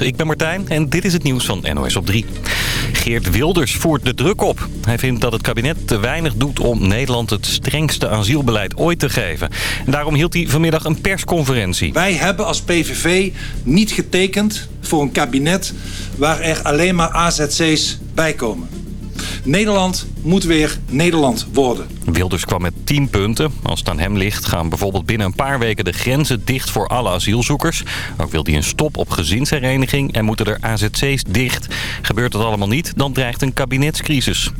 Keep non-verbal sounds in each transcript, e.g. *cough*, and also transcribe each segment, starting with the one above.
Ik ben Martijn en dit is het nieuws van NOS op 3. Geert Wilders voert de druk op. Hij vindt dat het kabinet te weinig doet om Nederland het strengste asielbeleid ooit te geven. En daarom hield hij vanmiddag een persconferentie. Wij hebben als PVV niet getekend voor een kabinet waar er alleen maar AZC's bij komen. Nederland moet weer Nederland worden. Wilders kwam met 10 punten. Als het aan hem ligt gaan bijvoorbeeld binnen een paar weken de grenzen dicht voor alle asielzoekers. Ook wil hij een stop op gezinshereniging en moeten er AZC's dicht. Gebeurt dat allemaal niet, dan dreigt een kabinetscrisis.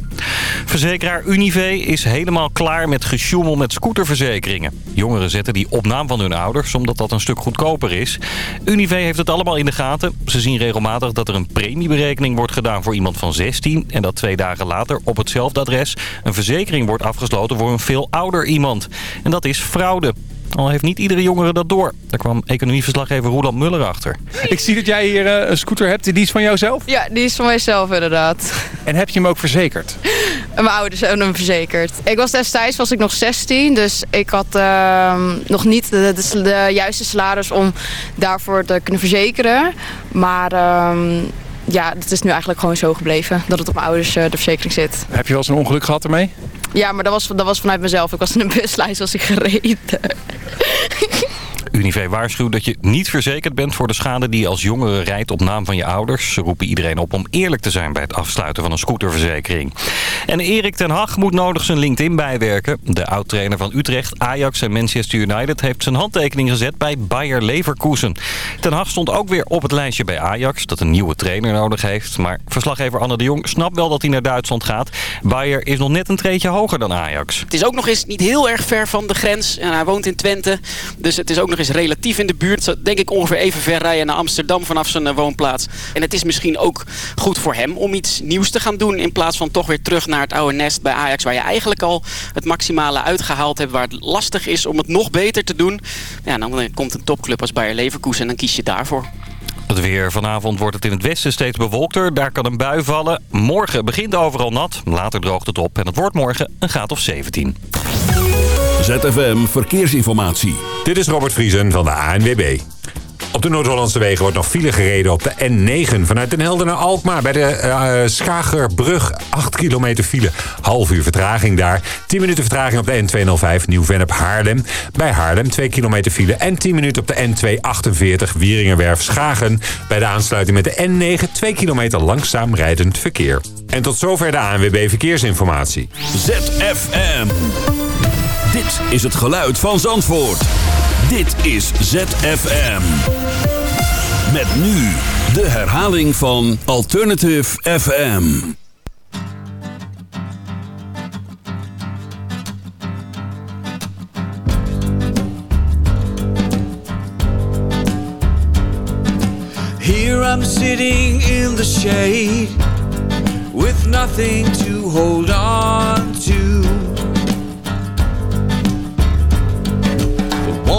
Verzekeraar Unive is helemaal klaar met gesjoemel met scooterverzekeringen. Jongeren zetten die op naam van hun ouders, omdat dat een stuk goedkoper is. Unive heeft het allemaal in de gaten. Ze zien regelmatig dat er een premieberekening wordt gedaan voor iemand van 16... en dat twee dagen later op hetzelfde adres een verzekering wordt afgesloten voor een veel ouder iemand. En dat is fraude. Al heeft niet iedere jongere dat door. Daar kwam economieverslaggever Roland Muller achter. Ik zie dat jij hier eh, een scooter hebt. Die is van jouzelf? Ja, die is van mijzelf inderdaad. En heb je hem ook verzekerd? *laughs* Mijn ouders hebben hem verzekerd. Ik was destijds was ik nog 16, dus ik had ehm, nog niet de, de, de, juiste salaris om daarvoor te kunnen verzekeren. Maar ehm, ja, het is nu eigenlijk gewoon zo gebleven dat het op mijn ouders uh, de verzekering zit. Heb je wel eens een ongeluk gehad ermee? Ja, maar dat was, dat was vanuit mezelf. Ik was in een buslijst als ik gereden. *laughs* Unive waarschuwt dat je niet verzekerd bent voor de schade die je als jongere rijdt op naam van je ouders. Ze roepen iedereen op om eerlijk te zijn bij het afsluiten van een scooterverzekering. En Erik ten Hag moet nodig zijn LinkedIn bijwerken. De oud-trainer van Utrecht, Ajax en Manchester United heeft zijn handtekening gezet bij Bayer Leverkusen. Ten Hag stond ook weer op het lijstje bij Ajax dat een nieuwe trainer nodig heeft. Maar verslaggever Anne de Jong snapt wel dat hij naar Duitsland gaat. Bayer is nog net een treetje hoger dan Ajax. Het is ook nog eens niet heel erg ver van de grens. En hij woont in Twente, dus het is ook nog eens relatief in de buurt. Denk ik ongeveer even ver rijden naar Amsterdam vanaf zijn eh, woonplaats. En het is misschien ook goed voor hem om iets nieuws te gaan doen... in plaats van toch weer terug naar het oude nest bij Ajax... waar je eigenlijk al het maximale uitgehaald hebt... waar het lastig is om het nog beter te doen. Ja, dan komt een topclub als Bayer Leverkusen en dan kies je daarvoor. Het weer. Vanavond wordt het in het westen steeds bewolkter. Daar kan een bui vallen. Morgen begint overal nat. Later droogt het op en het wordt morgen een graad of 17. ZFM Verkeersinformatie. Dit is Robert Vriesen van de ANWB. Op de Noord-Hollandse wegen wordt nog file gereden op de N9 vanuit Den Helder naar Alkmaar. Bij de uh, Schagerbrug 8 kilometer file. Half uur vertraging daar. 10 minuten vertraging op de N205 Nieuw-Vennep Haarlem. Bij Haarlem 2 kilometer file. En 10 minuten op de N248 Wieringenwerf Schagen. Bij de aansluiting met de N9 2 kilometer langzaam rijdend verkeer. En tot zover de ANWB Verkeersinformatie. ZFM. Dit is het geluid van Zandvoort. Dit is ZFM. Met nu de herhaling van Alternative FM. Here I'm sitting in the shade with nothing to hold on to.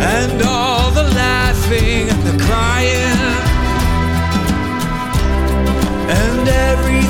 and all the laughing and the crying. And everything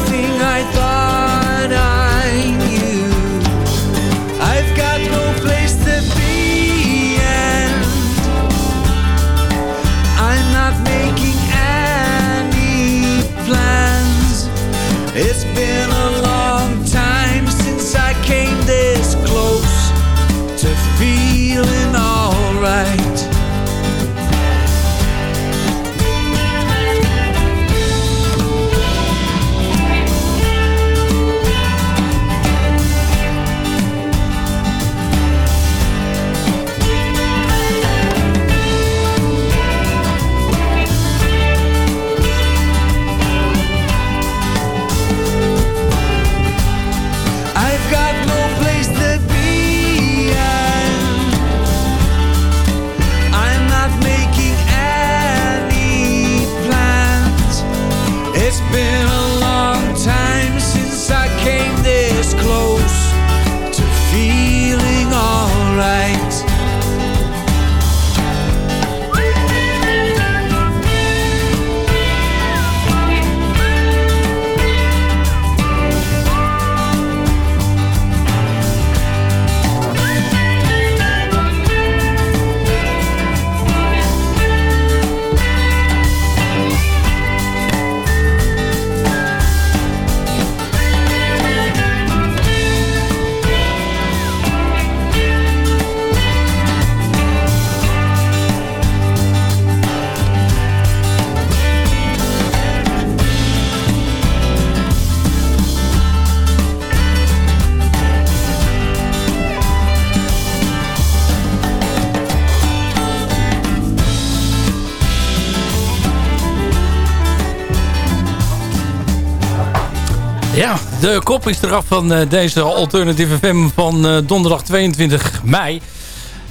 de kop is eraf van eh, deze Alternative FM van eh, donderdag 22 mei.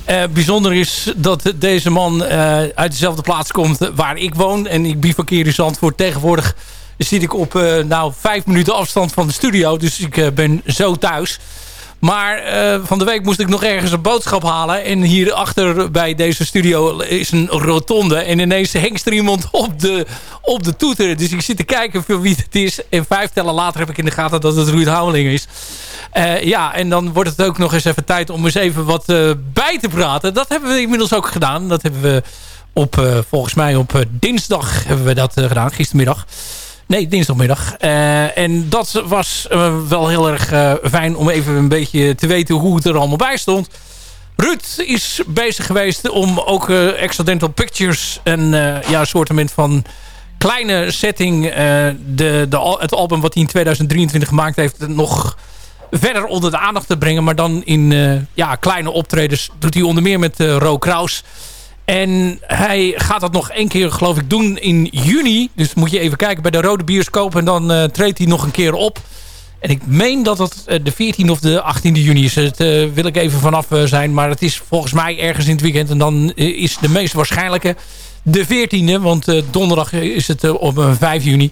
Eh, bijzonder is dat deze man uit dezelfde plaats komt waar ik woon. En ik bivakkeer in Zandvoort. Tegenwoordig zit ik op eh, nou, vijf minuten afstand van de studio. Dus ik ben zo thuis. Maar eh, van de week moest ik nog ergens een boodschap halen. En hierachter bij deze studio is een rotonde. En ineens hengst er iemand op de, op de toeter. Dus ik zit te kijken voor wie het is. En vijf tellen later heb ik in de gaten dat het Ruud Houweling is. Eh, ja, en dan wordt het ook nog eens even tijd om eens even wat eh, bij te praten. Dat hebben we inmiddels ook gedaan. Dat hebben we op, volgens mij op dinsdag hebben we dat gedaan, gistermiddag. Nee, dinsdagmiddag. Eh, en dat was eh, wel heel erg eh, fijn om even een beetje te weten hoe het er allemaal bij stond. Ruud is bezig geweest om ook Accidental Pictures... een ja, soortement van kleine setting... De, de, het album wat hij in 2023 gemaakt heeft... nog verder onder de aandacht te brengen. Maar dan in ja, kleine optredens doet hij onder meer met Ro Kraus... En hij gaat dat nog één keer, geloof ik, doen in juni. Dus moet je even kijken bij de Rode Bioscoop. En dan uh, treedt hij nog een keer op. En ik meen dat het uh, de 14e of de 18e juni is. Dat uh, wil ik even vanaf zijn. Maar het is volgens mij ergens in het weekend. En dan is de meest waarschijnlijke de 14e. Want donderdag is het op 5 juni.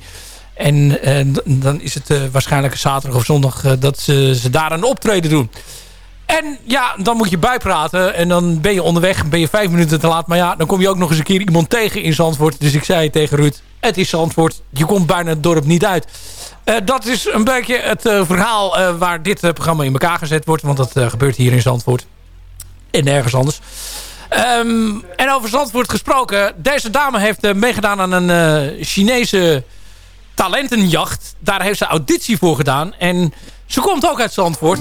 En dan is het waarschijnlijk zaterdag of zondag dat ze, ze daar een optreden doen. En ja, dan moet je bijpraten. En dan ben je onderweg. Ben je vijf minuten te laat. Maar ja, dan kom je ook nog eens een keer iemand tegen in Zandvoort. Dus ik zei tegen Ruud, het is Zandvoort. Je komt bijna het dorp niet uit. Uh, dat is een beetje het uh, verhaal uh, waar dit programma in elkaar gezet wordt. Want dat gebeurt hier in Zandvoort. En nergens anders. Um, en over Zandvoort gesproken. Deze dame heeft meegedaan aan een Chinese talentenjacht. Daar heeft ze auditie voor gedaan. En ze komt ook uit Zandvoort.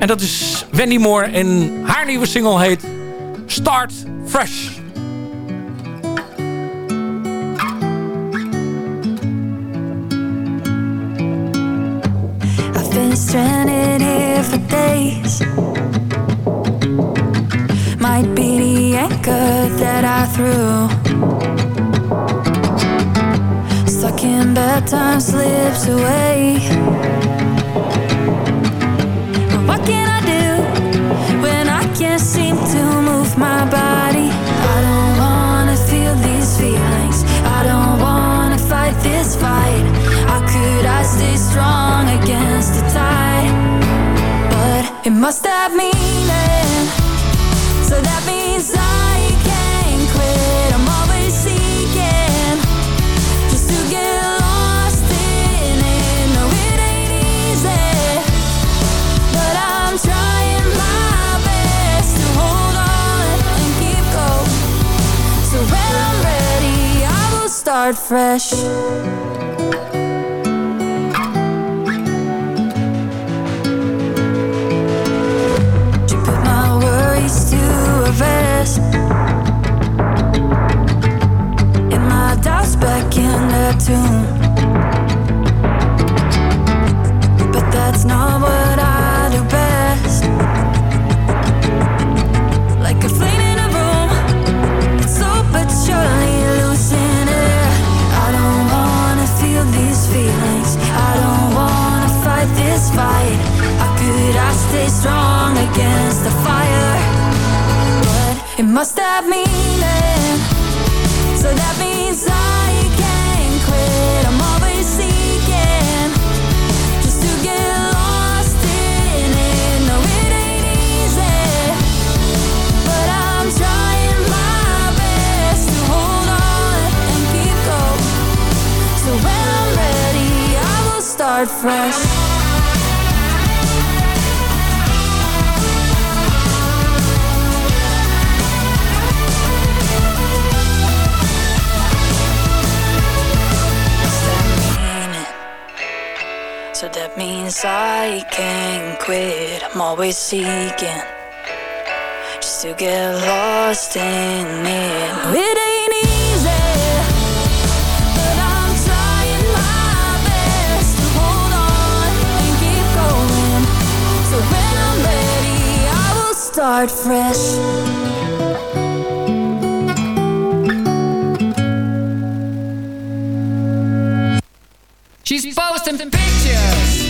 En dat is Wendy Moore. En haar nieuwe single heet Start Fresh. I've been stranded here for days. Might be the anchor that I threw. Stuck in bad times slips away. My body? I don't wanna feel these feelings. I don't wanna fight this fight. How could I stay strong against the tide? But it must have meaning. Start fresh. She put my worries to rest. My doubts back in their tune. It must have meaning. So that means I can't quit. I'm always seeking just to get lost in it. No, it ain't easy, but I'm trying my best to hold on and keep going. So when I'm ready, I will start fresh. That means I can't quit. I'm always seeking just to get lost in it. It ain't easy, but I'm trying my best to hold on and keep going. So when I'm ready, I will start fresh. She's posting pictures.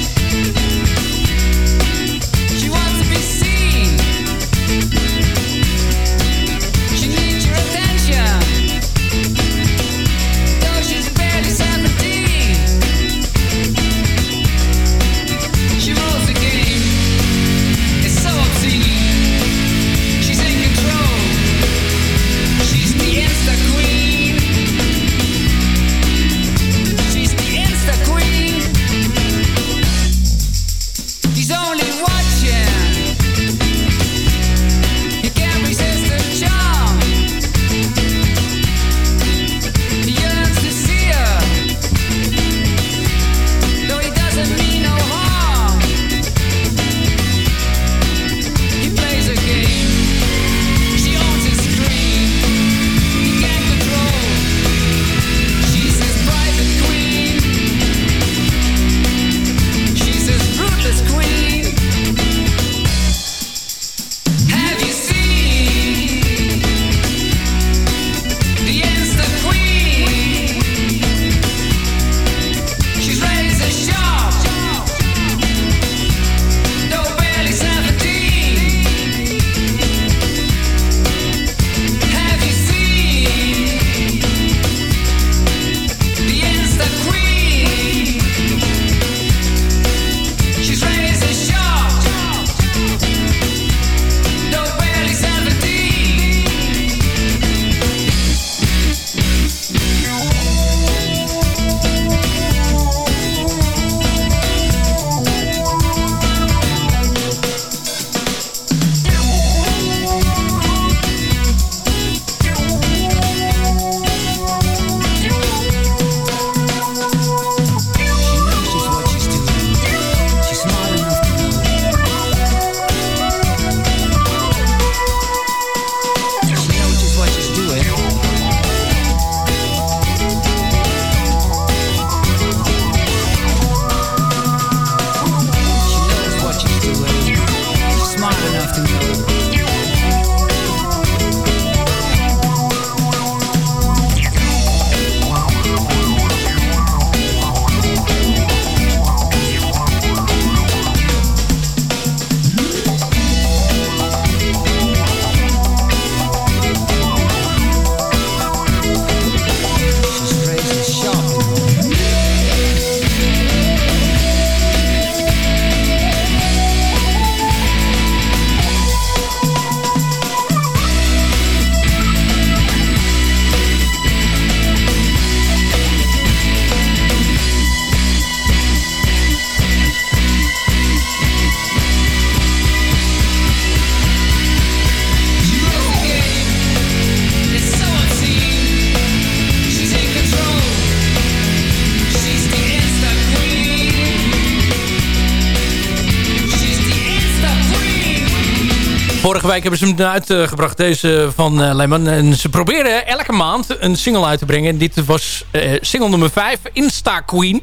Week hebben ze hem uitgebracht, deze van uh, Lemon. En ze proberen elke maand een single uit te brengen. En dit was uh, single nummer 5, Insta Queen.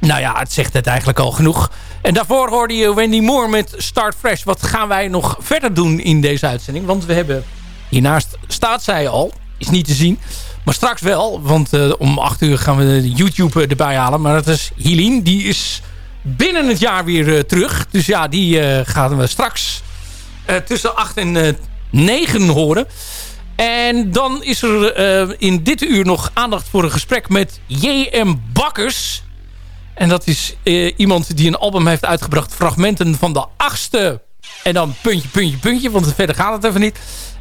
Nou ja, het zegt het eigenlijk al genoeg. En daarvoor hoorde je Wendy Moore met Start Fresh. Wat gaan wij nog verder doen in deze uitzending? Want we hebben, hiernaast staat zij al, is niet te zien... Maar straks wel, want uh, om 8 uur gaan we YouTube erbij halen. Maar dat is Helene, die is binnen het jaar weer terug. Dus ja, die gaan we straks tussen 8 en 9 horen. En dan is er in dit uur nog aandacht voor een gesprek met J.M. Bakkers. En dat is iemand die een album heeft uitgebracht. Fragmenten van de achtste. En dan puntje, puntje, puntje. Want verder gaat het even niet.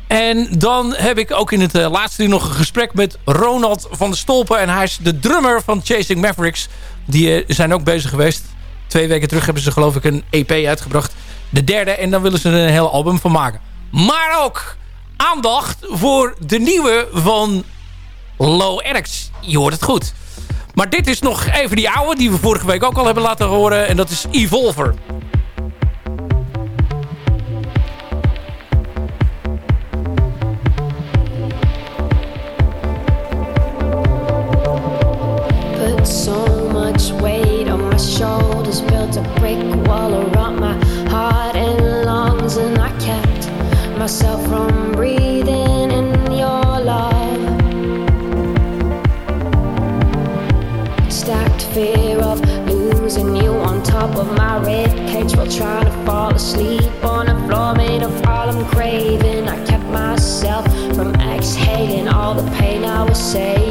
En dan heb ik ook in het laatste uur nog een gesprek met Ronald van der Stolpen. En hij is de drummer van Chasing Mavericks. Die zijn ook bezig geweest. Twee weken terug hebben ze geloof ik een EP uitgebracht. De derde. En dan willen ze er een heel album van maken. Maar ook aandacht voor de nieuwe van Low Eric's. Je hoort het goed. Maar dit is nog even die oude die we vorige week ook al hebben laten horen. En dat is Evolver. so much shoulders, built a brick wall around my heart and lungs, and I kept myself from breathing in your love. Stacked fear of losing you on top of my rib cage while trying to fall asleep on a floor made of all I'm craving. I kept myself from exhaling all the pain I was saving.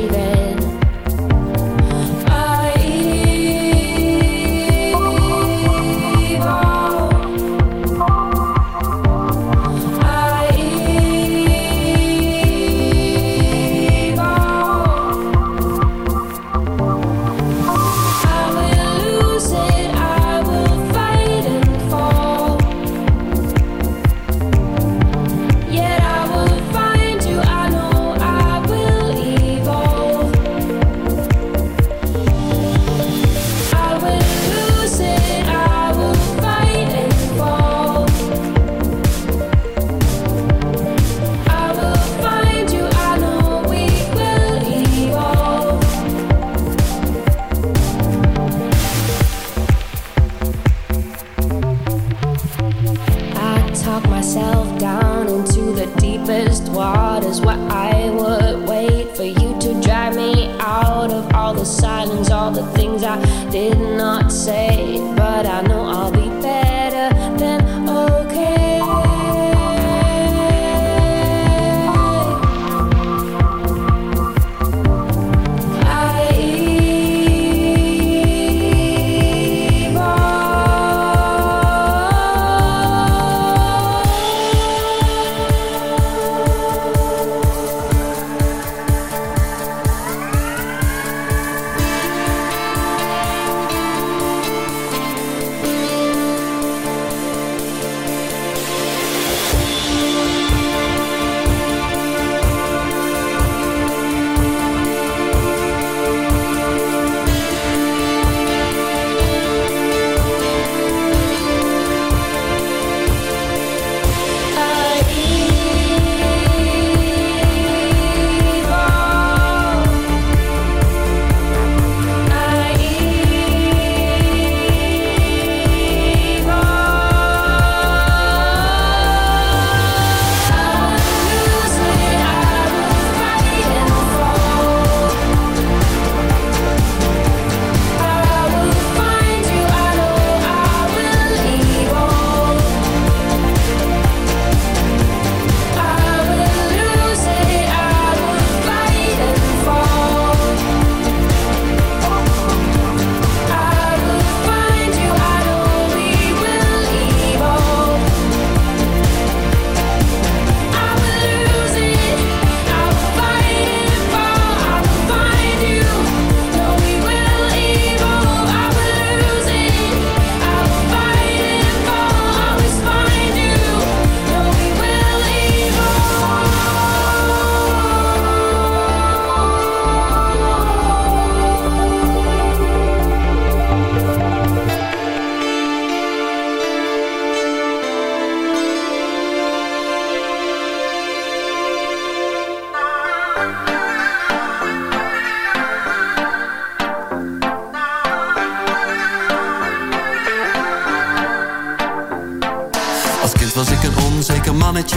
Was ik een onzeker mannetje.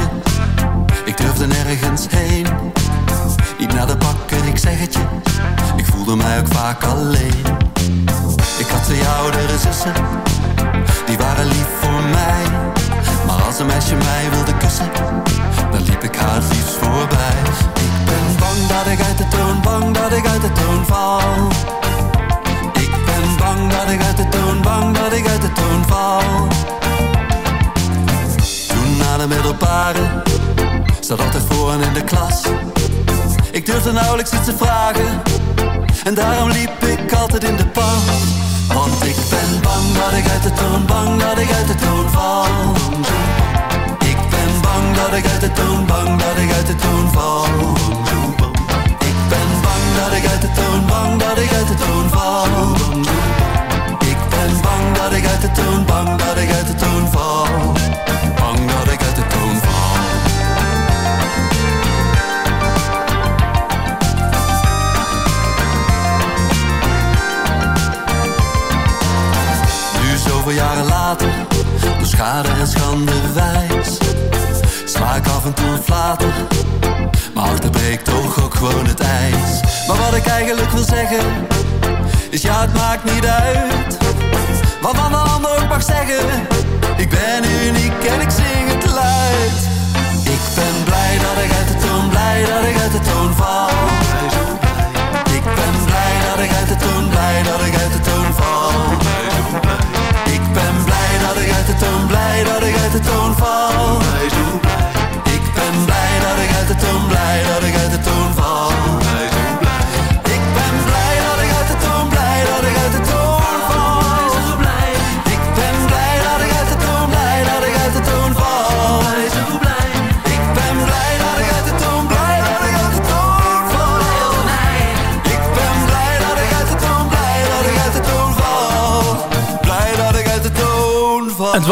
Ik durfde nergens heen. Niet naar de bakker, ik zeg het je. Ik voelde mij ook vaak alleen. Ik had twee oudere zussen. Die waren lief voor mij. Maar als een meisje mij wilde kussen. Dan liep ik haar liefst voorbij. Ik ben bang dat ik uit de toon, bang dat ik uit de toon val. Ik ben bang dat ik uit de toon, bang dat ik uit de toon val. De middelbare Zat altijd vooraan in de klas. Ik durfde nauwelijks iets te vragen. En daarom liep ik altijd in de pas Want ik ben bang dat ik uit de toon Bang dat ik uit de toon val. Ik ben bang dat ik uit de toon Bang dat ik uit de toon val. Ik ben bang dat ik uit de toon Bang dat ik uit de toon val. Ik ben bang dat ik uit de toon Bang dat ik uit de toon val. Bang dat ik jaren later. Door schade en schande wijs. Sla ik af en toe een flater. Maar achter breekt toch ook gewoon het ijs. Maar wat ik eigenlijk wil zeggen Is ja het maakt niet uit. Wat van de ander ook mag zeggen Ik ben uniek en ik zing het luid. Ik ben blij dat ik uit de toon Blij dat ik uit de toon val. Ik ben blij dat ik uit de toon Blij dat ik uit de toon val ik uit de toon Blij dat ik uit de toon val. Ik ben blij dat ik uit de toon Blij dat ik uit de toon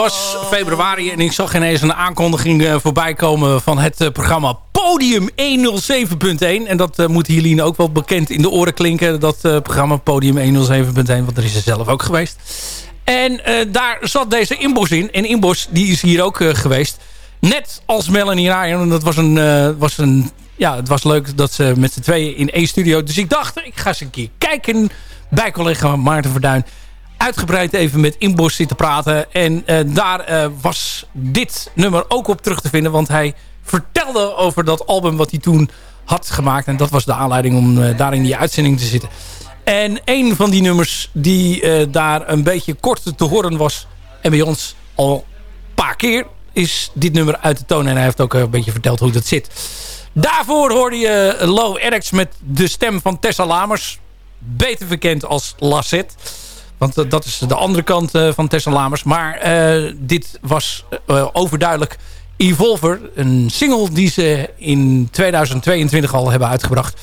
was februari en ik zag ineens een aankondiging eh, voorbij komen van het eh, programma Podium 107.1. En dat eh, moet Helene ook wel bekend in de oren klinken. Dat programma Podium 107.1, want er is er zelf ook geweest. En daar zat deze Inbos in. En Inbos die is hier ook geweest. Net als Melanie Ryan. En dat was een, was een... Ja, het was leuk dat ze met z'n tweeën in één studio. Dus ik dacht, ik ga eens een keer kijken bij collega Maarten Verduin uitgebreid even met Inbos zitten praten. En eh, daar eh, was dit nummer ook op terug te vinden. Want hij vertelde over dat album wat hij toen had gemaakt. En dat was de aanleiding om eh, daar in die uitzending te zitten. En een van die nummers die daar een beetje kort te horen was... en bij ons al een paar keer is dit nummer uit de toon. En hij heeft ook een beetje verteld hoe dat zit. Daarvoor hoorde je Low Eric's met de stem van Tessa Lamers. Beter bekend als Lasset. Want eh, dat is de andere kant eh, van Tessa Lamers. Maar eh, dit was overduidelijk Evolver. Een single die ze in 2022 al hebben uitgebracht.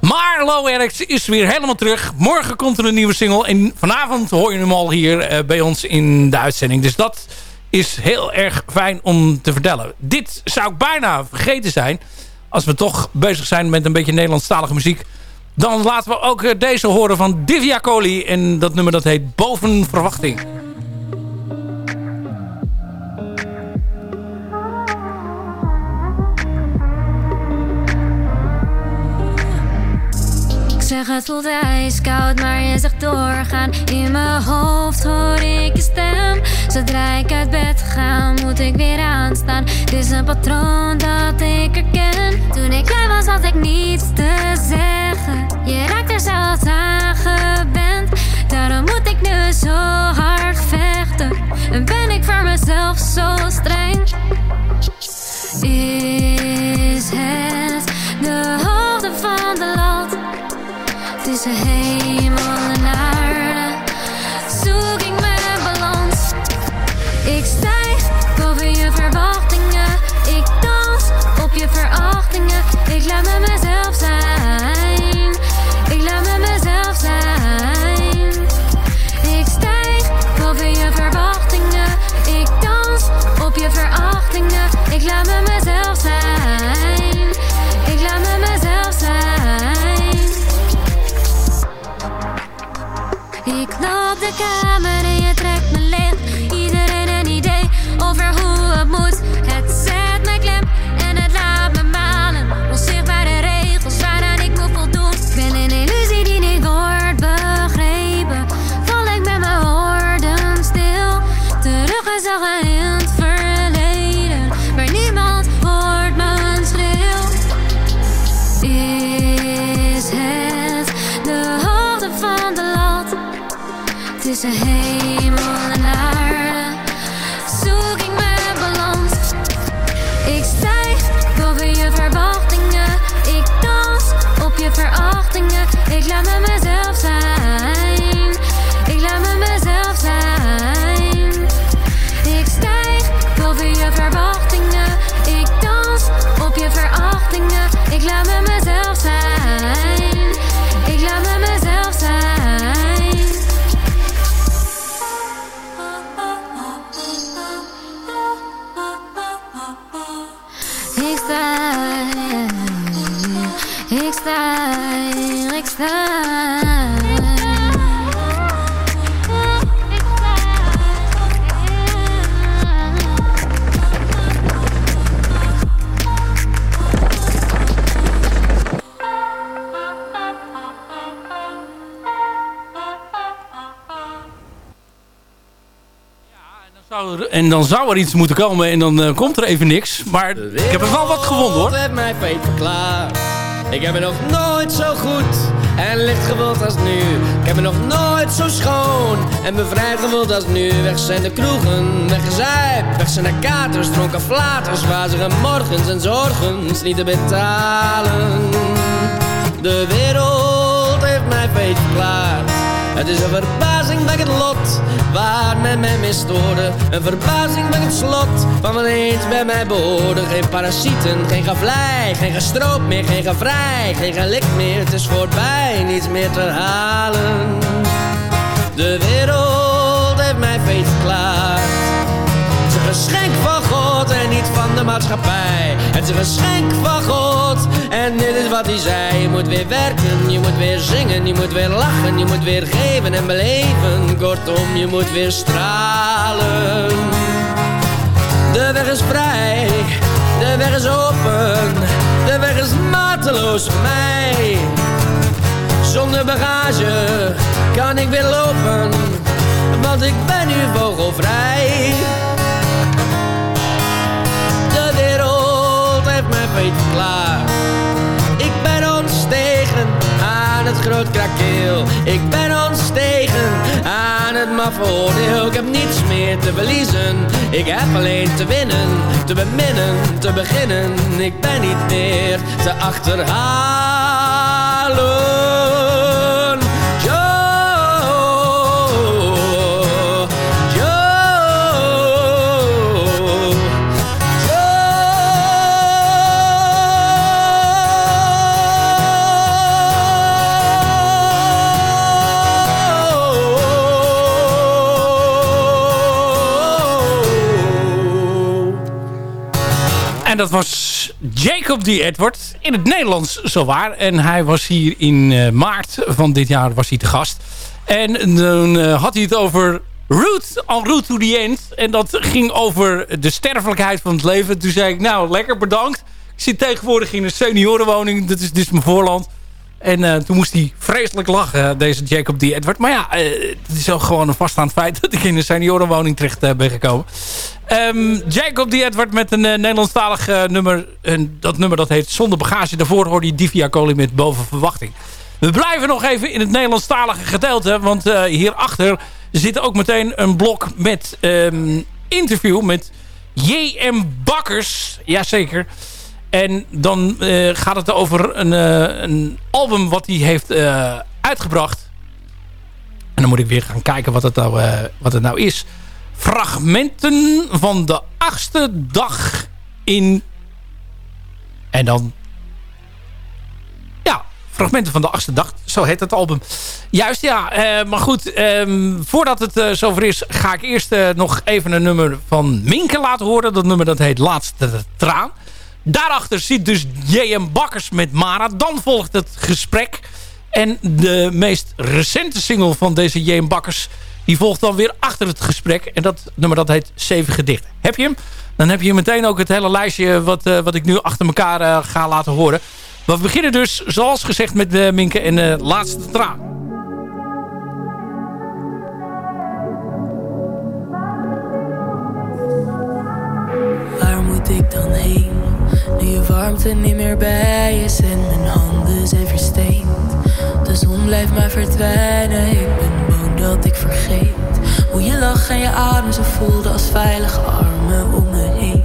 Maar Low Eric's is weer helemaal terug. Morgen komt er een nieuwe single. En vanavond hoor je hem al hier bij ons in de uitzending. Dus dat is heel erg fijn om te vertellen. Dit zou ik bijna vergeten zijn. Als we toch bezig zijn met een beetje Nederlandstalige muziek. Dan laten we ook eh, deze horen van Divya Coli. En dat nummer dat heet Boven Verwachting. Ik zeg het voelt ijskoud, maar je zegt doorgaan. In mijn hoofd hoor ik je stem. Zodra ik uit bed ga, moet ik weer aanstaan. Dit is een patroon dat ik herken. Toen ik klein was, had ik niets te zeggen. Je raakt er zelfs aan gewend. Daarom moet ik nu zo hard vechten. En ben ik voor mezelf zo streng. Is het de hoogte van de lat? Tussen hemel Ik laat me mezelf zijn. Ik laat me mezelf zijn. Ik knap de kaart. En dan zou er iets moeten komen en dan eh, komt er even niks. Maar ik heb er wel wat gewonnen hoor. heeft mij feit verklaard. Ik heb me nog nooit zo goed en licht gevoeld als nu. Ik heb me nog nooit zo schoon en bevrijd gevoeld als nu. Weg zijn de kroegen, weggezijp. Weg zijn de katers, dronken flaters. Wazige morgens en zorgens niet te betalen. De wereld heeft mij feit verklaard. Het is een verbazing bij het lot waar men mij misstoorde. Een verbazing bij het slot van wat eens bij mij behoorde. Geen parasieten, geen gevlei, geen gestroop meer, geen gevrij, geen gelik meer. Het is voorbij, niets meer te halen. De wereld heeft mij feest verklaard. Het is een geschenk van En niet van de maatschappij. Het is een geschenk van God en dit is wat hij zei. Je moet weer werken, je moet weer zingen, je moet weer lachen, je moet weer geven en beleven. Kortom, je moet weer stralen. De weg is vrij, de weg is open, de weg is mateloos voor mij. Zonder bagage kan ik weer lopen, want ik ben nu vogelvrij. Ik ben ontstegen aan het groot krakeel. Ik ben ontstegen aan het maffe oordeel. Ik heb niets meer te verliezen. Ik heb alleen te winnen, te beminnen, te beginnen. Ik ben niet meer te achterhalen. En dat was Jacob D. Edward. In het Nederlands zowaar. En hij was hier in eh, maart van dit jaar was hij te gast. En toen eh, had hij het over Route, en route to the end. En dat ging over de sterfelijkheid van het leven. Toen zei ik, nou lekker bedankt. Ik zit tegenwoordig in een seniorenwoning. Dat is dus mijn voorland. En eh, toen moest hij vreselijk lachen, deze Jacob D. Edward. Maar ja, eh, het is ook gewoon een vaststaand feit *laughs* dat ik in een seniorenwoning terecht eh, ben gekomen. Ehm, Jacob D. Edward met een Nederlandstalig nummer. En dat nummer dat heet Zonder Bagage. Daarvoor hoorde je Divia Coli met Boven Verwachting. We blijven nog even in het Nederlandstalige gedeelte. Want hierachter zit ook meteen een blok met ehm, interview met J.M. Bakkers. Jazeker. En dan eh, gaat het over een, eh, een album wat hij heeft eh, uitgebracht. En dan moet ik weer gaan kijken wat het nou, wat het nou is. Fragmenten van de achtste dag in... En dan... Ja, fragmenten van de achtste dag. Zo heet het album. Juist, ja. maar goed, ehm, voordat het zover is... ga ik eerst nog even een nummer van Minke laten horen. Dat nummer dat heet Laatste Traan. Daarachter zit dus J.M. Bakkers met Mara. Dan volgt het gesprek. En de meest recente single van deze J.M. Bakkers... Die volgt dan weer achter het gesprek. En dat nummer dat heet Zeven Gedichten. Heb je hem? Dan heb je meteen ook het hele lijstje wat, eh, wat ik nu achter elkaar eh, ga laten horen. We beginnen dus, zoals gezegd, met uh, Minke en de laatste traan. Waar moet ik dan heen? Nu je warmte niet meer bij is en mijn handen zijn versteend. De zon blijft maar verdwijnen, ik ben bang dat ik vergeet. Hoe je lacht en je adem zo voelde als veilige armen om me heen.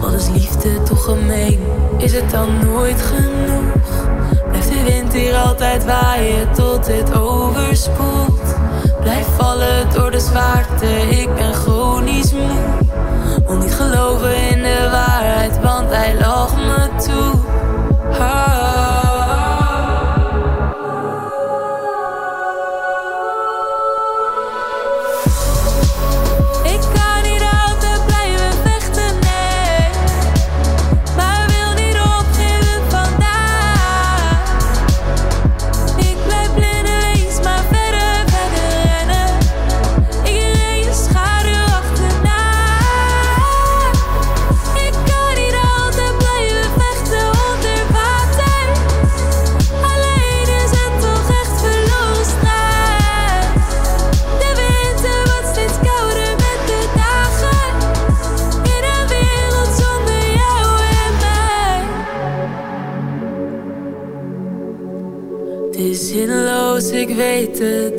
Wat is liefde toch gemeen? Is het dan nooit genoeg? Blijft de wind hier altijd waaien tot het overspoelt? Blijf vallen door de zwaarte, ik ben chronisch moe. Wil niet geloven in want hij lacht me toe. Ik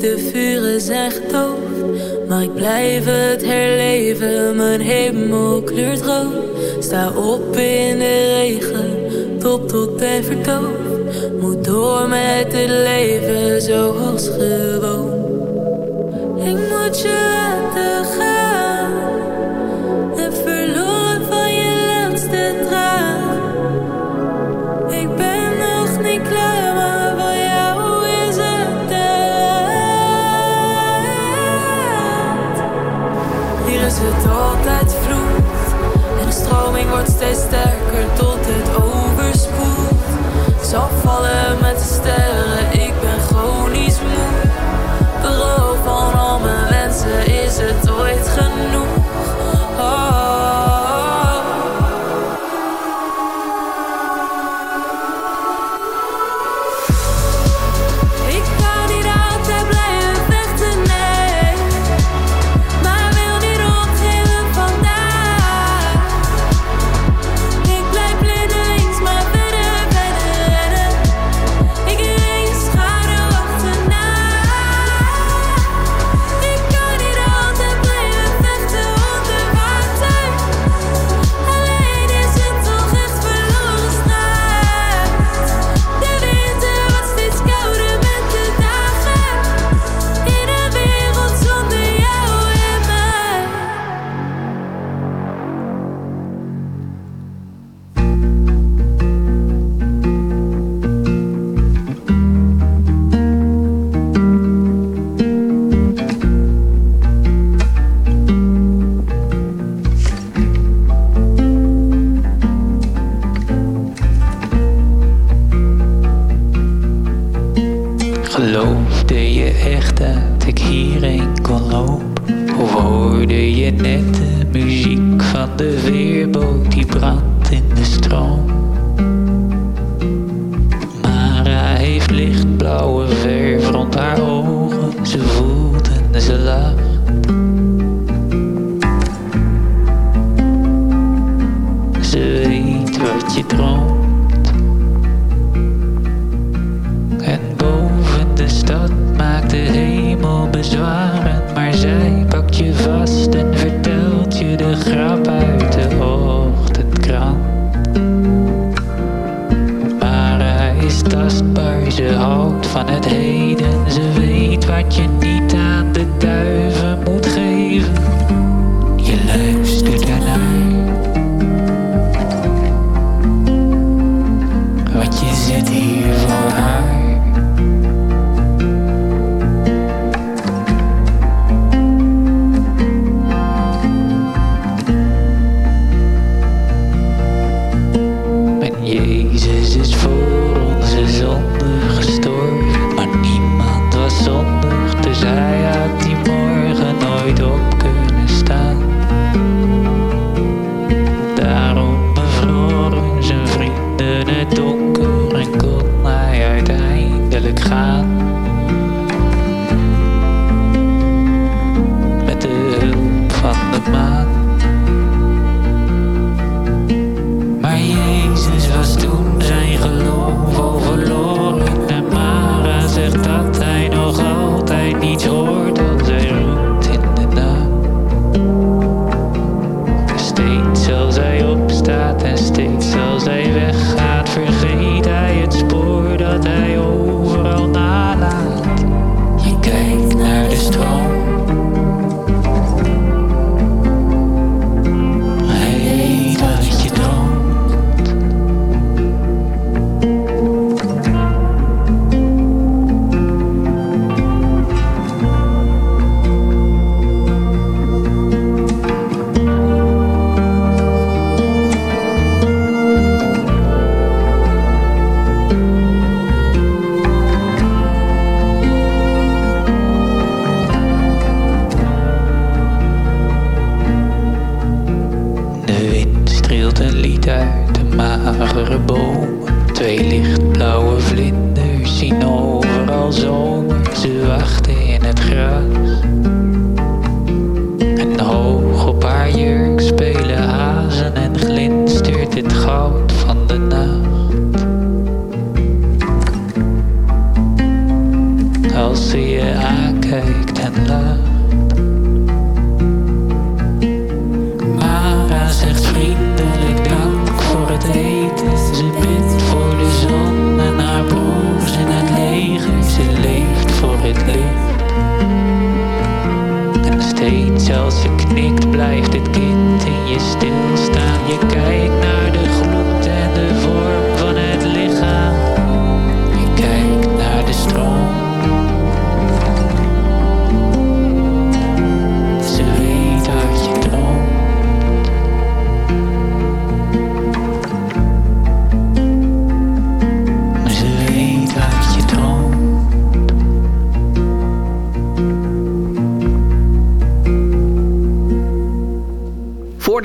de vuren zijn gedoofd. Maar ik blijf het herleven, mijn hemel kleurt rood. Sta op in de regen, top tot en verdoofd. Moet door met het leven zoals gewoon. Ik moet je steeds sterker tot het overspoelt. Zal vallen met de sterren,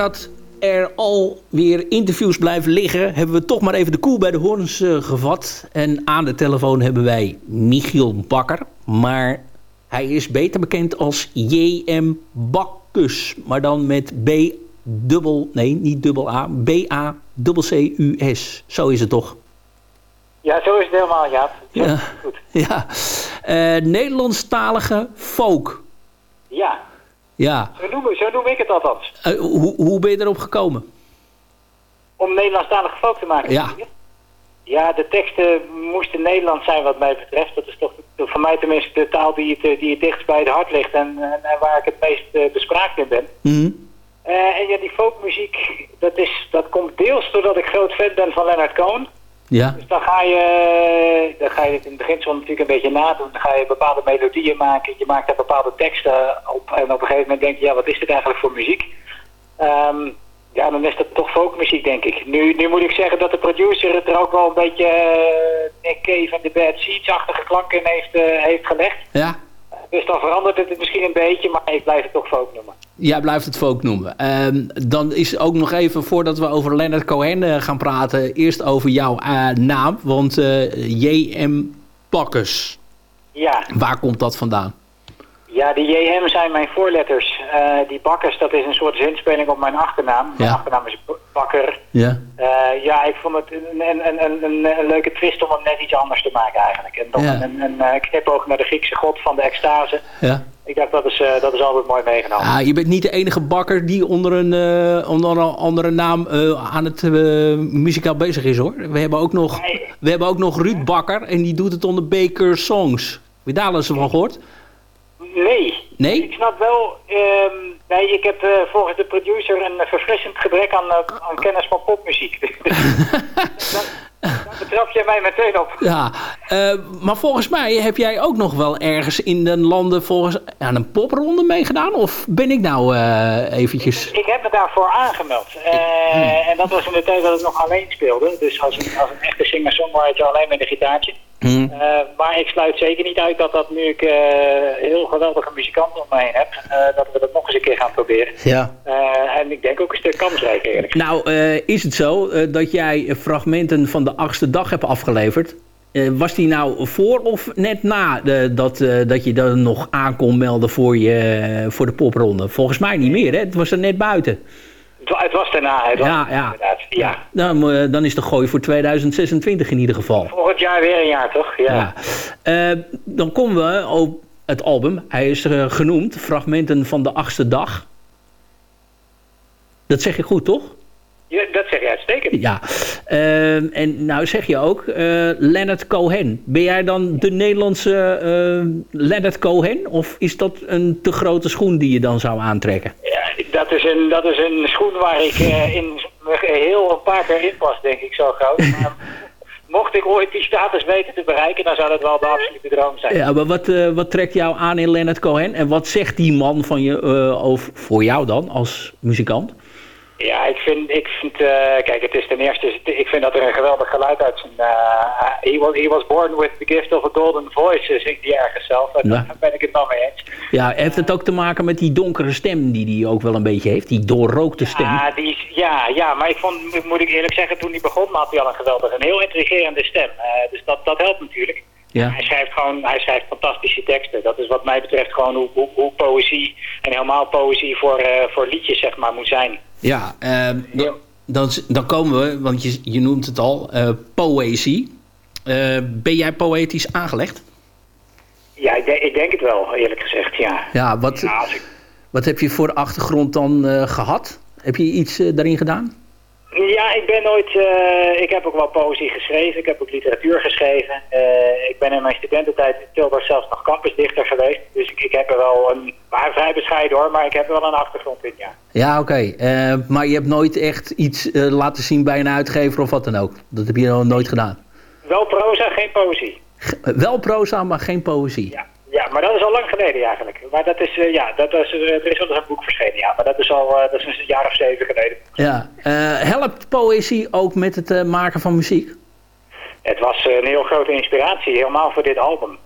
Voordat er alweer interviews blijven liggen, hebben we toch maar even de koel bij de horens eh, gevat. En aan de telefoon hebben wij Michiel Bakker. Maar hij is beter bekend als J.M. Bakkus. Maar dan met B dubbel, nee niet dubbel A, B-A-C-C-U-S. Zo is het toch? Ja, zo is het helemaal, Jaap. Ja. Goed. *laughs* Ja. Eh, Nederlandstalige folk. Ja, Ja. zo noem, zo noem ik het althans. Eh, hoe, hoe ben je erop gekomen? Om Nederlandstalige folk te maken. Ja. Ja, de teksten moesten Nederlands zijn wat mij betreft. Dat is toch voor mij tenminste de taal die het, eh, die het dichtst bij het hart ligt en, en, en waar ik het meest eh, bespraakt in ben. Mhm. Eh, en ja, die folkmuziek, dat, is, dat komt deels doordat ik groot fan ben van Leonard Cohen. Ja. Dus dan ga je, dan ga je het in het beginsel natuurlijk een beetje nadoen. Dan ga je bepaalde melodieën maken. Je maakt daar bepaalde teksten op. En op een gegeven moment denk je, ja, wat is dit eigenlijk voor muziek? Ehm, ja, dan is dat toch folkmuziek, denk ik. Nu, nu moet ik zeggen dat de producer het er ook wel een beetje eh, Nick Cave en de Bad Seeds-achtige klanken in heeft, eh, heeft gelegd. Ja. Dus dan verandert het misschien een beetje, maar ik blijf het toch folk noemen. Jij blijft het folk noemen. Ehm, dan is ook nog even, voordat we over Leonard Cohen eh, gaan praten... eerst over jouw eh, naam. Want eh, J.M. Bakkers, Ja. waar komt dat vandaan? Ja, die JM zijn mijn voorletters. Eh, die Bakkers, dat is een soort zinspeling op mijn achternaam. Mijn Ja. achternaam is Bakker. Ja. Eh, ja, ik vond het een, een, een, een, leuke twist om het net iets anders te maken eigenlijk. En dan Ja. een, een eh, knipoog naar de Griekse god van de extase. Ja. Ik dacht, dat is, dat is altijd mooi meegenomen. Ah, je bent niet de enige bakker die onder een, onder een andere naam aan het muzikaal bezig is hoor. We hebben, ook nog, we hebben ook nog Ruud Bakker en die doet het onder Baker Songs. Heb je daar al eens van gehoord? Nee. Nee? Ik snap wel... ehm, nee, ik heb eh, volgens de producer een verfrissend gebrek aan, eh, aan kennis van popmuziek. *laughs* Daar betrap je mij meteen op. Ja, eh, maar volgens mij heb jij ook nog wel ergens in de landen volgens, aan een popronde meegedaan? Of ben ik nou eventjes... Ik heb me daarvoor aangemeld. Eh, En dat was in de tijd dat ik nog alleen speelde. Dus als een, als een echte singer-songwriter alleen met een gitaartje. Hmm. Eh, maar ik sluit zeker niet uit dat dat nu ik eh, heel geweldige muzikanten om me heen heb, eh, dat we dat nog eens een keer gaan proberen. Ja. Eh, en ik denk ook een stuk kansrijker eerlijk gezegd. Nou, eh, is het zo eh, dat jij fragmenten van de achtste dag hebt afgeleverd? eh, was die nou voor of net na de, dat, eh, dat je dan nog aan kon melden voor, je, voor de popronde? Volgens mij niet meer, hè? Het was er net buiten. Het wa- Het was daarna, het was Ja, ja. inderdaad. Ja. Dan, eh, dan is de gooi voor 2026 in ieder geval. Volgend jaar weer een jaar, toch? Ja. Ja. Eh, dan komen we op het album. Hij is eh, genoemd Fragmenten van de achtste dag. Dat zeg je goed, toch? Ja, dat zeg je uitstekend. Ja. En nou zeg je ook eh Leonard Cohen. Ben jij dan de Nederlandse eh Leonard Cohen? Of is dat een te grote schoen die je dan zou aantrekken? Is een, dat is een schoen waar ik eh, in heel een paar keer in pas, denk ik, zo groot. *laughs* Maar mocht ik ooit die status weten te bereiken, dan zou dat wel de absolute droom zijn. Ja, maar wat, eh, wat trekt jou aan in Leonard Cohen? En wat zegt die man van je, eh, over, voor jou dan als muzikant? Ja, ik vind, ik vind eh, kijk, het is ten eerste, ik vind dat er een geweldig geluid uit zijn, eh, he, was, he was born with the gift of a golden voice, eh, zingt hij ergens zelf. En Ja. Daar ben ik het wel mee eens. Ja, heeft het ook te maken met die donkere stem die hij ook wel een beetje heeft? Die doorrookte stem? Ja, die, is- ja, ja, maar ik vond, moet ik eerlijk zeggen, toen hij begon had hij al een geweldige, een heel intrigerende stem. Eh, dus dat, dat helpt natuurlijk. Ja. Hij schrijft gewoon, hij schrijft fantastische teksten. Dat is wat mij betreft gewoon hoe, hoe, hoe poëzie en helemaal poëzie voor, eh, voor liedjes zeg maar moet zijn. Ja, eh, dan, dan, dan komen we, want je, je noemt het al, eh, poëzie. Eh, ben jij poëtisch aangelegd? Ja, ik, denk- ik denk het wel, eerlijk gezegd, ja. Ja, wat, Ja, als ik- wat heb je voor achtergrond dan eh, gehad? Heb je iets daarin gedaan? Ja, ik ben nooit. eh, ik heb ook wel poëzie geschreven. Ik heb ook literatuur geschreven. Eh, ik ben in mijn studententijd in Tilburg zelfs nog campusdichter geweest. Dus ik, ik heb er wel een. Maar vrij bescheiden hoor, maar ik heb er wel een achtergrond in, ja. Ja, oké. Eh, maar je hebt nooit echt iets laten zien bij een uitgever of wat dan ook? Dat heb je nog nooit gedaan? Wel proza, geen poëzie. Wel proza, maar geen poëzie. Ja. Ja, maar dat is al lang geleden eigenlijk. Maar dat is, eh, ja, dat is, eh, er is wel eens een boek verschenen, ja. Maar dat is al eh, dat is een jaar of zeven geleden. Ja. Helpt poëzie ook met het maken van muziek? Het was een heel grote inspiratie, helemaal voor dit album.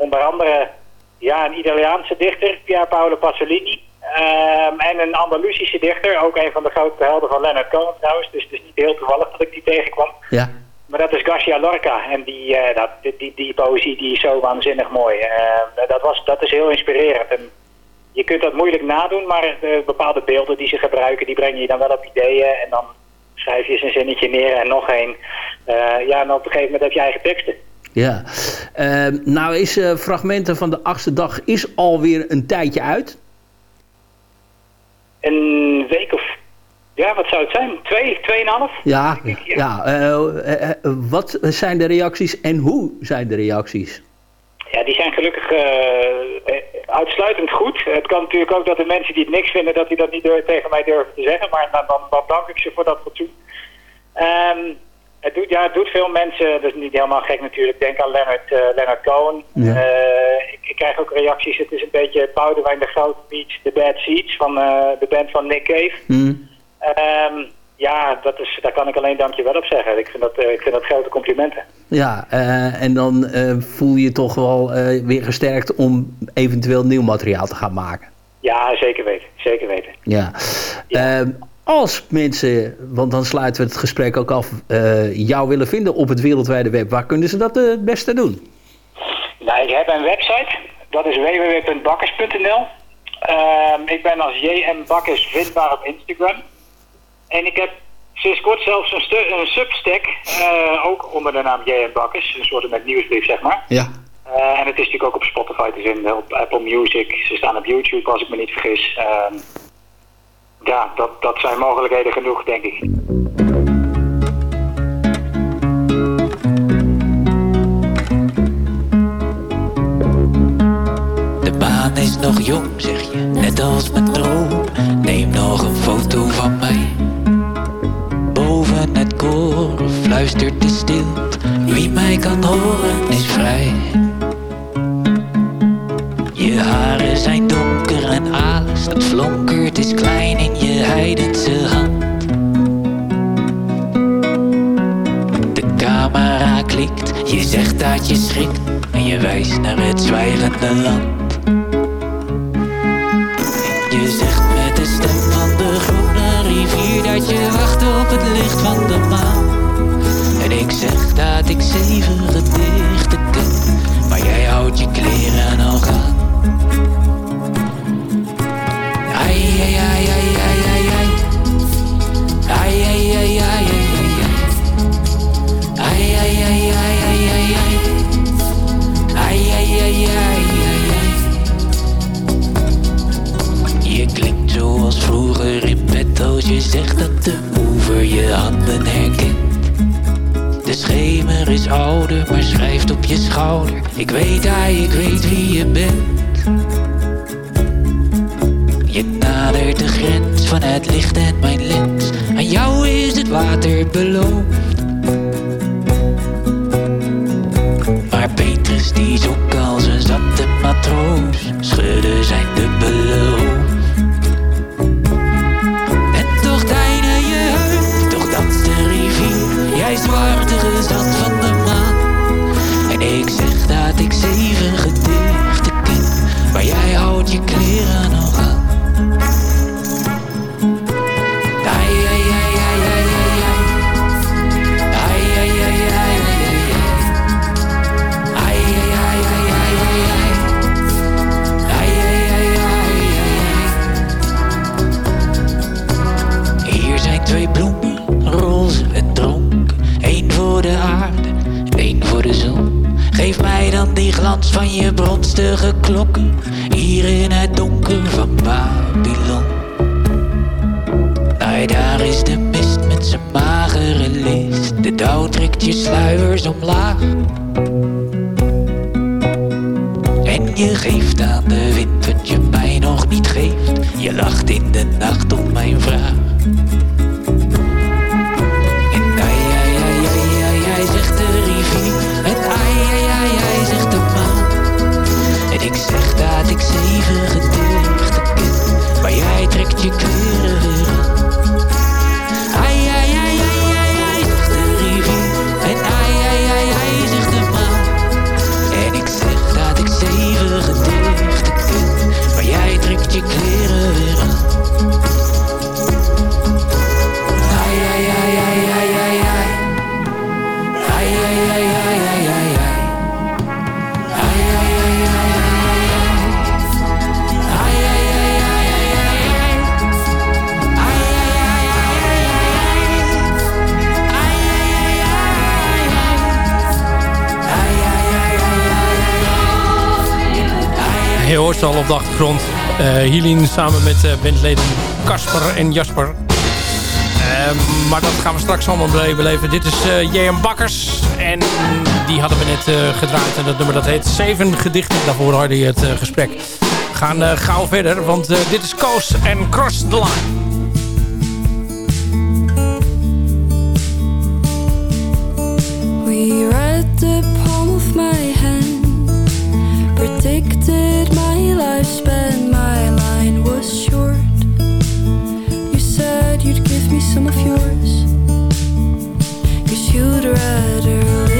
Onder andere ja, een Italiaanse dichter, Pier Paolo Pasolini. Ehm, en een Andalusische dichter, ook een van de grote helden van Leonard Cohen trouwens. Dus het is niet heel toevallig dat ik die tegenkwam. Ja. Maar dat is Garcia Lorca. En die, eh, dat, die, die, die poëzie die is zo waanzinnig mooi. Eh, dat, was, dat is heel inspirerend. En je kunt dat moeilijk nadoen, maar eh, bepaalde beelden die ze gebruiken, die brengen je dan wel op ideeën. En dan schrijf je eens een zinnetje neer en nog één. Ja, en op een gegeven moment heb je eigen teksten. Ja. Eh, nou is Fragmenten van de achtste dag is alweer een tijdje uit. Een week of... Ja, wat zou het zijn? Twee, tweeënhalf? Ja, ja. eh, eh, eh, wat zijn de reacties en hoe zijn de reacties? Ja, die zijn gelukkig uitsluitend goed. Het kan natuurlijk ook dat de mensen die het niks vinden, dat die dat niet durven- tegen mij durven te zeggen. Maar dan, dan, dan dank ik ze voor dat fatsoen. Ehm, het, doet, ja, het doet veel mensen, dat is niet helemaal gek natuurlijk. Denk aan Leonard, eh, Leonard Cohen. Ja. Ik, ik krijg ook reacties. Het is een beetje Boudewijn de Groot meets The Bad Seeds van de band van Nick Cave. Hmm. Ehm, ja, dat is, daar kan ik alleen dankjewel op zeggen. Ik vind dat, eh, ik vind dat grote complimenten. Ja, eh, en dan eh, voel je je toch wel weer gesterkt om eventueel nieuw materiaal te gaan maken. Ja, zeker weten. Zeker weten. Ja. Eh, als mensen, want dan sluiten we het gesprek ook af, jou willen vinden op het wereldwijde web, waar kunnen ze dat het beste doen? Nou, ik heb een website. Dat is www.bakkers.nl. Ehm, ik ben als JM Bakkers vindbaar op Instagram. En ik heb sinds kort zelfs een, substack, eh, ook onder de naam JM Bakkers. Een soort met nieuwsbrief, zeg maar. Ja. Eh, en het is natuurlijk ook op Spotify te vinden, op Apple Music. Ze staan op YouTube, als ik me niet vergis. Ehm, ja, dat, dat zijn mogelijkheden genoeg, denk ik. De baan is nog jong, zeg je, net als mijn droom. Neem nog een foto fluistert de stilte. Wie mij kan horen is vrij. Je haren zijn donker en alles dat flonkert is klein in je heidense hand. De camera klikt, je zegt dat je schrikt en je wijst naar het zwijgende land. Je zegt met de stem van de groene rivier dat je wacht op het licht van de maan dat ik zeven gedeeld. schrijft op je schouder. Ik weet hij, ik weet wie je bent. Je nadert de grens van het licht en mijn lens. Aan jou is het water beloofd. Maar Petrus die zoek als een zatte matroos. Schudde zijn dubbele hoofd. eggs. Hilin samen met eh, bandleden Casper en Jasper. Ehm, maar dat gaan we straks allemaal beleven. Dit is eh, uh, J.M. Bakkers en die hadden we net eh, gedraaid. En dat nummer dat heet Zeven Gedichten. Daarvoor hoorde je het gesprek. We gaan gauw verder, want dit is Coast and Cross the Line. We read the palm of my predicted my lifespan, my line was short. You said you'd give me some of yours, you'd rather.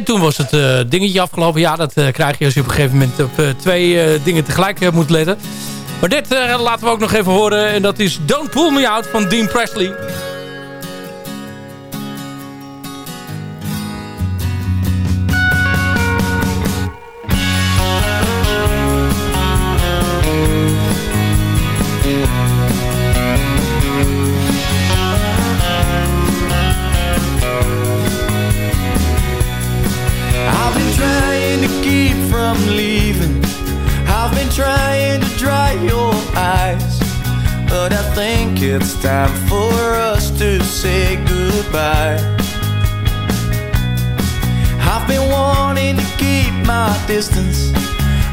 En toen was het eh, dingetje afgelopen. Ja, dat eh, krijg je als je op een gegeven moment op eh, twee dingen tegelijk moet letten. Maar dit laten we ook nog even horen. En dat is Don't Pull Me Out van Dean Presley. It's time for us to say goodbye. I've been wanting to keep my distance.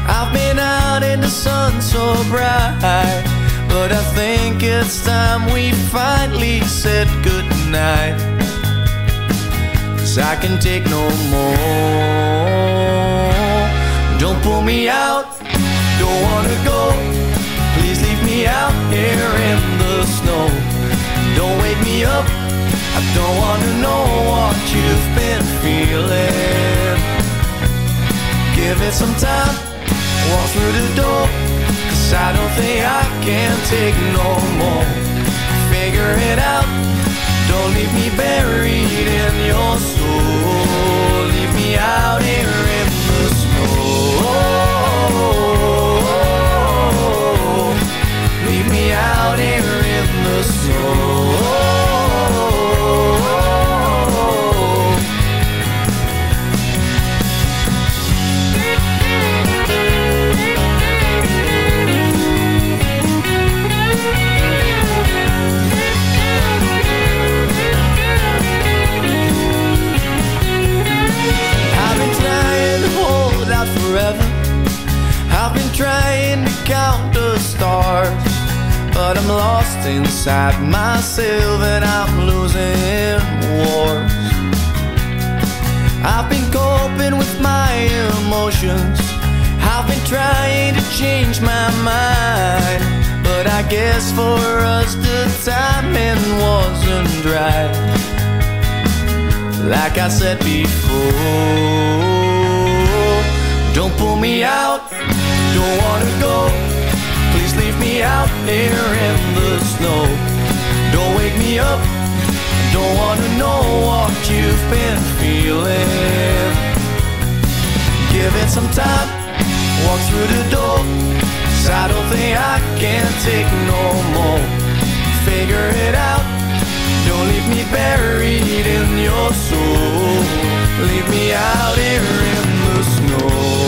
I've been out in the sun so bright. But I think it's time we finally said goodnight. Cause I can take no more. Don't pull me out, don't wanna go. Please leave me out here in snow. Don't wake me up, I don't wanna know what you've been feeling. Give it some time, walk through the door. Cause I don't think I can take no more. Figure it out. Don't leave me buried in your soul. Leave me out here forever. I've been trying to count the stars. But I'm lost inside myself and I'm losing wars. I've been coping with my emotions. I've been trying to change my mind. But I guess for us the timing wasn't right. Like I said before, don't pull me out, don't wanna go. Leave me out here in the snow. Don't wake me up, don't wanna know what you've been feeling. Give it some time, walk through the door. Cause I don't think I can take no more. Figure it out. Don't leave me buried in your soul. Leave me out here in the snow.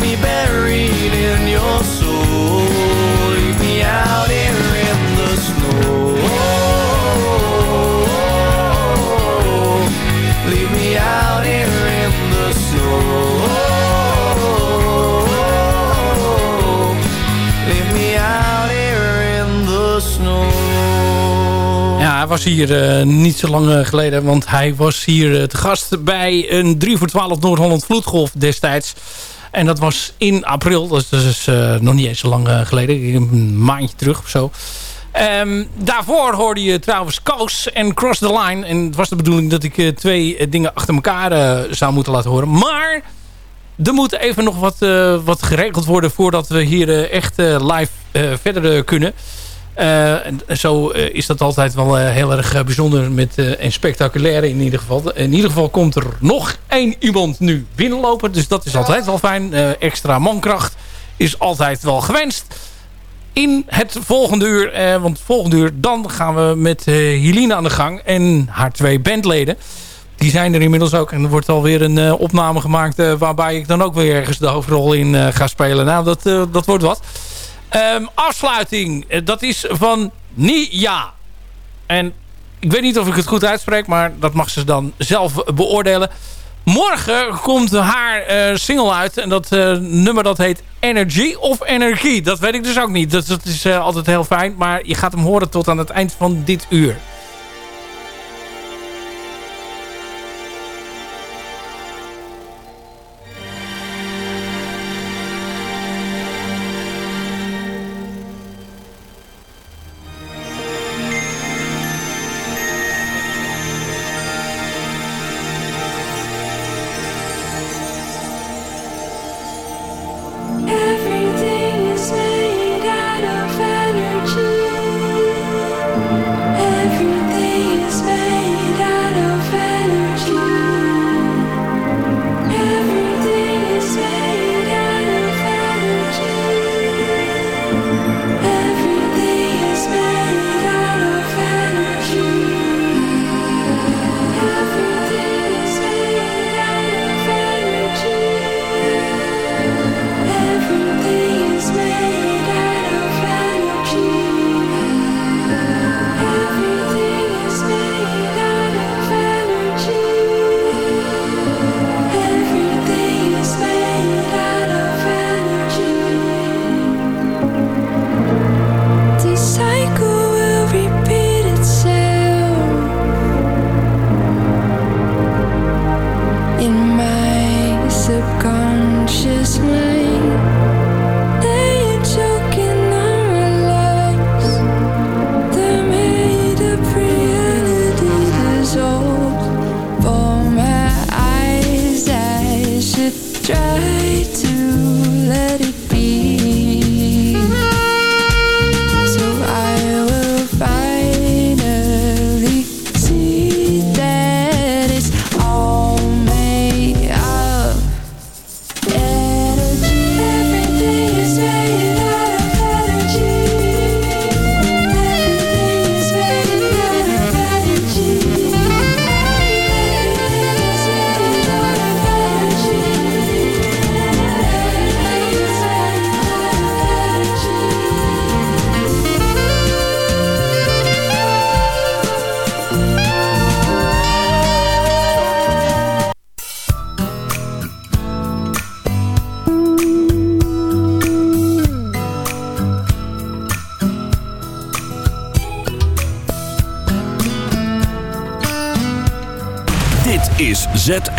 me buried in your soul. Leave me out here in the snow. Leave me out here in the snow. Me in. Ja, hij was hier eh, niet zo lang eh, geleden. Want hij was hier eh, te gast bij een 3 voor 12 Noord-Holland Vloedgolf destijds. En dat was in april. Dat is dus eh, nog niet eens zo lang eh, geleden. Een maandje terug of zo. Ehm, daarvoor hoorde je trouwens Koos en Cross the Line. En het was de bedoeling dat ik eh, twee dingen achter elkaar zou moeten laten horen. Maar er moet even nog wat, wat geregeld worden... voordat we hier echt live verder kunnen. Eh, en zo eh, is dat altijd wel eh, heel erg bijzonder met, en spectaculair in ieder geval. In ieder geval komt er nog één iemand nu binnenlopen. Dus dat is altijd wel fijn. Extra mankracht is altijd wel gewenst. In het volgende uur, eh, want het volgende uur dan gaan we met eh Helene aan de gang. En haar twee bandleden. Die zijn er inmiddels ook. En er wordt alweer een opname gemaakt waarbij ik dan ook weer ergens de hoofdrol in ga spelen. Nou, dat, dat wordt wat. Ehm, afsluiting, eh, dat is van Nia. En ik weet niet of ik het goed uitspreek, maar dat mag ze dan zelf beoordelen. Morgen komt haar eh, single uit. En dat eh, nummer dat heet Energy of Energie. Dat weet ik dus ook niet. Dat, dat is altijd heel fijn. Maar je gaat hem horen tot aan het eind van dit uur.